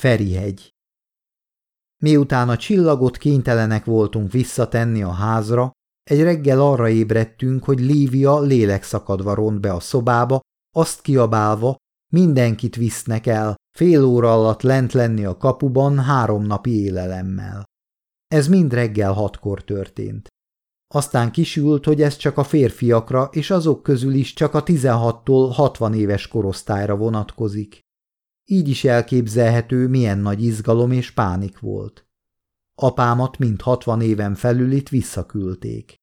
Ferihegy Miután a csillagot kénytelenek voltunk visszatenni a házra, egy reggel arra ébredtünk, hogy Lívia lélekszakadva ront be a szobába, azt kiabálva, mindenkit visznek el, fél óra alatt lent lenni a kapuban három napi élelemmel. Ez mind reggel hatkor történt. Aztán kisült, hogy ez csak a férfiakra, és azok közül is csak a 16-tól 60 éves korosztályra vonatkozik. Így is elképzelhető, milyen nagy izgalom és pánik volt. Apámat mind 60 éven felül itt visszaküldték.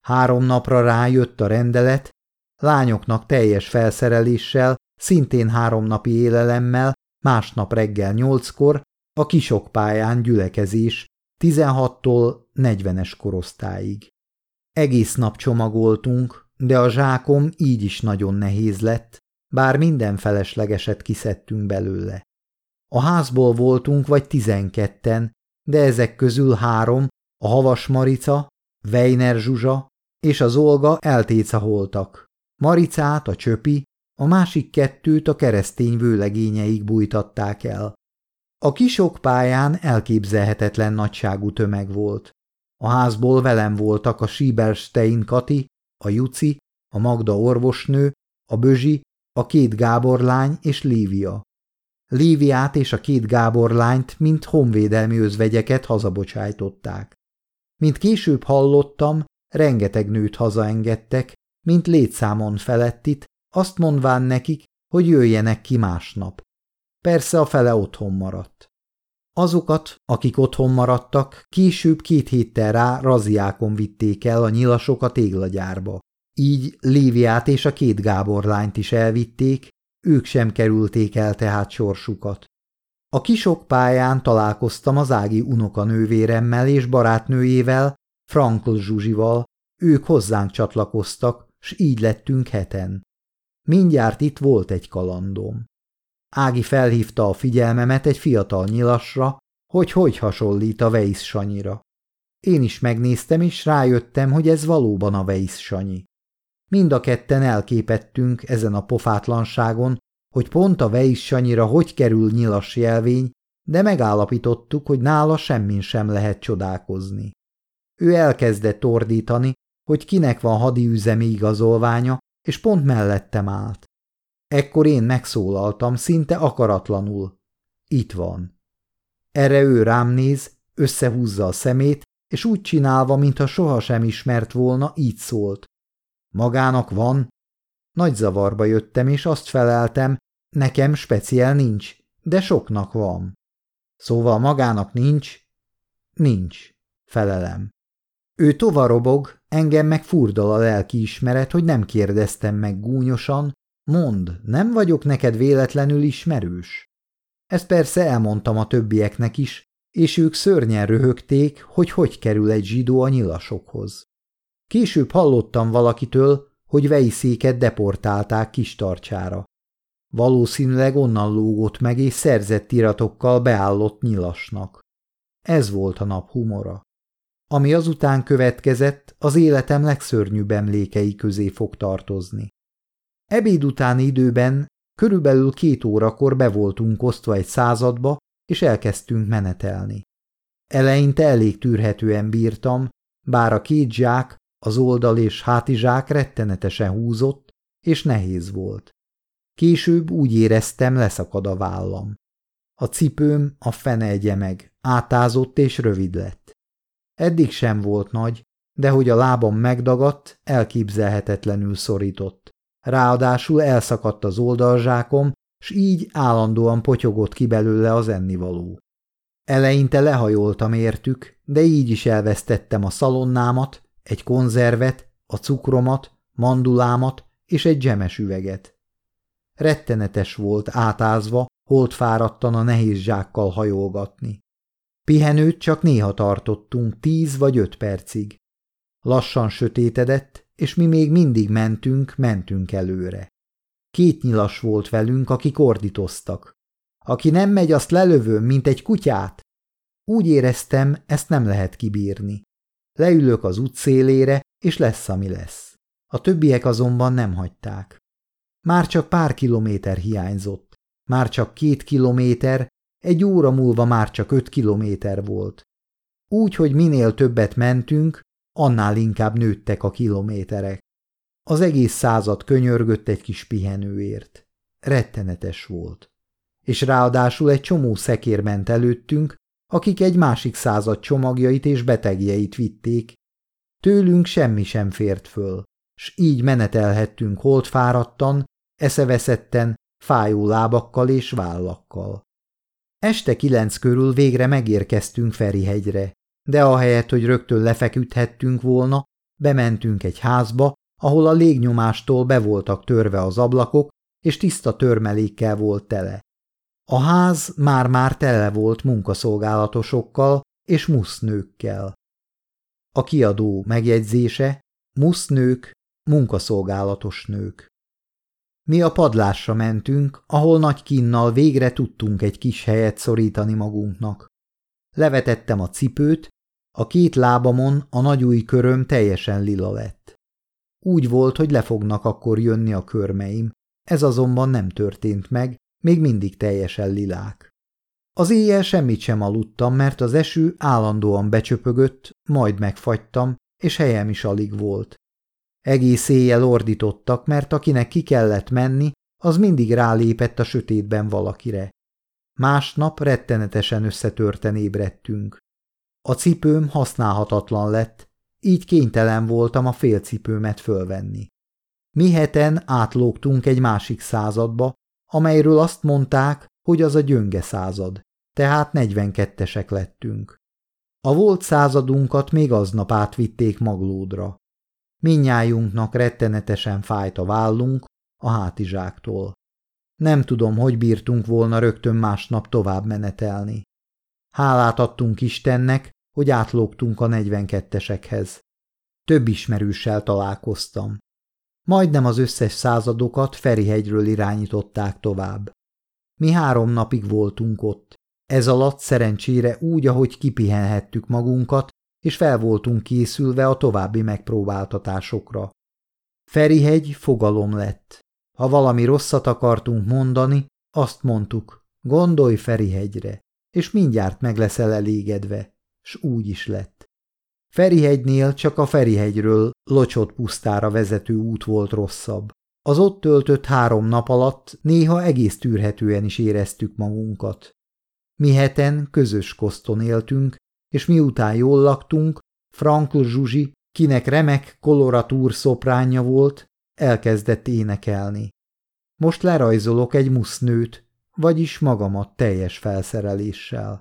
Három napra rájött a rendelet, lányoknak teljes felszereléssel, szintén három napi élelemmel, másnap reggel nyolckor, a kisokpályán gyülekezés, 16-tól 40-es korosztályig. Egész nap csomagoltunk, de a zsákom így is nagyon nehéz lett, bár minden feleslegeset kiszedtünk belőle. A házból voltunk vagy tizenketten, de ezek közül három, a Havas Marica, Weiner Zsuzsa és az Olga eltécaholtak. Maricát, a Csöpi, a másik kettőt a keresztény vőlegényeik bújtatták el. A kisok pályán elképzelhetetlen nagyságú tömeg volt. A házból velem voltak a Sieberstein Kati, a Juci, a Magda orvosnő, a Bözsi, a két Gábor lány és Lívia. Líviát és a két Gábor lányt, mint honvédelmi özvegyeket hazabocsájtották. Mint később hallottam, rengeteg nőt hazaengedtek, mint létszámon felettit, azt mondván nekik, hogy jöjjenek ki másnap. Persze a fele otthon maradt. Azokat, akik otthon maradtak, később két héttel rá raziákon vitték el a nyilasok a téglagyárba. Így Léviát és a két Gábor lányt is elvitték, ők sem kerülték el tehát sorsukat. A kisok pályán találkoztam az ági unokanővéremmel és barátnőjével, Frankl Zsuzsival, ők hozzánk csatlakoztak, s így lettünk heten. Mindjárt itt volt egy kalandom. Ági felhívta a figyelmemet egy fiatal nyilasra, hogy hogy hasonlít a Weiss Sanyira. Én is megnéztem, és rájöttem, hogy ez valóban a Weiss Sanyi. Mind a ketten elképettünk ezen a pofátlanságon, hogy pont a Weiss Sanyira hogy kerül nyilas jelvény, de megállapítottuk, hogy nála semmin sem lehet csodálkozni. Ő elkezdett ordítani, hogy kinek van hadiüzemi igazolványa, és pont mellettem állt. Ekkor én megszólaltam, szinte akaratlanul. Itt van. Erre ő rám néz, összehúzza a szemét, és úgy csinálva, mintha sohasem ismert volna, így szólt. Magának van? Nagy zavarba jöttem, és azt feleltem, nekem speciál nincs, de soknak van. Szóval magának nincs? Nincs, felelem. Ő tovarobog, engem meg furdal a lelki ismeret, hogy nem kérdeztem meg gúnyosan, mond, nem vagyok neked véletlenül ismerős? Ezt persze elmondtam a többieknek is, és ők szörnyen röhögték, hogy hogy kerül egy zsidó a nyilasokhoz. Később hallottam valakitől, hogy vejszéket deportálták kis tartsára. Valószínűleg onnan lógott meg és szerzett iratokkal beállott nyilasnak. Ez volt a nap humora. Ami azután következett, az életem legszörnyűbb emlékei közé fog tartozni. Ebéd utáni időben körülbelül két órakor be voltunk osztva egy századba, és elkezdtünk menetelni. Eleinte elég tűrhetően bírtam, bár a két zsák, az oldal és hátizsák rettenetesen húzott, és nehéz volt. Később úgy éreztem, leszakad a vállam. A cipőm a fene egye meg, átázott és rövid lett. Eddig sem volt nagy, de hogy a lábam megdagadt, elképzelhetetlenül szorított. Ráadásul elszakadt az oldalzsákom, s így állandóan potyogott ki belőle az ennivaló. Eleinte lehajoltam értük, de így is elvesztettem a szalonnámat, egy konzervet, a cukromat, mandulámat és egy zsemes üveget. Rettenetes volt átázva, holt fáradtan a nehéz zsákkal hajolgatni. Pihenőt csak néha tartottunk, tíz vagy öt percig. Lassan sötétedett, és mi még mindig mentünk, mentünk előre. Két nyilas volt velünk, akik ordítoztak. Aki nem megy, azt lelövöm, mint egy kutyát. Úgy éreztem, ezt nem lehet kibírni. Leülök az útszélére, és lesz, ami lesz. A többiek azonban nem hagyták. Már csak pár kilométer hiányzott. Már csak két kilométer, egy óra múlva már csak öt kilométer volt. Úgy, hogy minél többet mentünk, annál inkább nőttek a kilométerek. Az egész század könyörgött egy kis pihenőért. Rettenetes volt. És ráadásul egy csomó szekér ment előttünk, akik egy másik század csomagjait és betegjeit vitték. Tőlünk semmi sem fért föl, s így menetelhettünk holdfáradtan, eszeveszetten, fájó lábakkal és vállakkal. Este kilenc körül végre megérkeztünk Ferihegyre, de ahelyett, hogy rögtön lefeküdhettünk volna, bementünk egy házba, ahol a légnyomástól be voltak törve az ablakok, és tiszta törmelékkel volt tele. A ház már-már tele volt munkaszolgálatosokkal és musznőkkel. A kiadó megjegyzése musznők, munkaszolgálatos nők. Mi a padlásra mentünk, ahol nagy kinnal végre tudtunk egy kis helyet szorítani magunknak. Levetettem a cipőt, a két lábamon a nagyúj köröm teljesen lila lett. Úgy volt, hogy le fognak akkor jönni a körmeim, ez azonban nem történt meg, még mindig teljesen lilák. Az éjjel semmit sem aludtam, mert az eső állandóan becsöpögött, majd megfagytam, és helyem is alig volt. Egész éjjel ordítottak, mert akinek ki kellett menni, az mindig rálépett a sötétben valakire. Másnap rettenetesen összetörten ébredtünk. A cipőm használhatatlan lett, így kénytelen voltam a félcipőmet fölvenni. Mi heten átlógtunk egy másik századba, amelyről azt mondták, hogy az a gyönge század, tehát 42-esek lettünk. A volt századunkat még aznap átvitték maglódra. Minnyájunknak rettenetesen fájt a vállunk a hátizsáktól. Nem tudom, hogy bírtunk volna rögtön másnap tovább menetelni. Hálát adtunk Istennek, hogy átlógtunk a 42-esekhez. Több ismerőssel találkoztam. Majdnem az összes századokat Ferihegyről irányították tovább. Mi három napig voltunk ott. Ez alatt szerencsére úgy, ahogy kipihenhettük magunkat, és fel voltunk készülve a további megpróbáltatásokra. Ferihegy fogalom lett. Ha valami rosszat akartunk mondani, azt mondtuk, gondolj Ferihegyre, és mindjárt meg leszel elégedve, s úgy is lett. Ferihegynél csak a Ferihegyről locsott pusztára vezető út volt rosszabb. Az ott töltött három nap alatt néha egész tűrhetően is éreztük magunkat. Mi heten közös koszton éltünk, és miután jól laktunk, Frankl Zsuzsi, kinek remek koloratúr szopránja volt, elkezdett énekelni. Most lerajzolok egy musznőt, vagyis magamat teljes felszereléssel.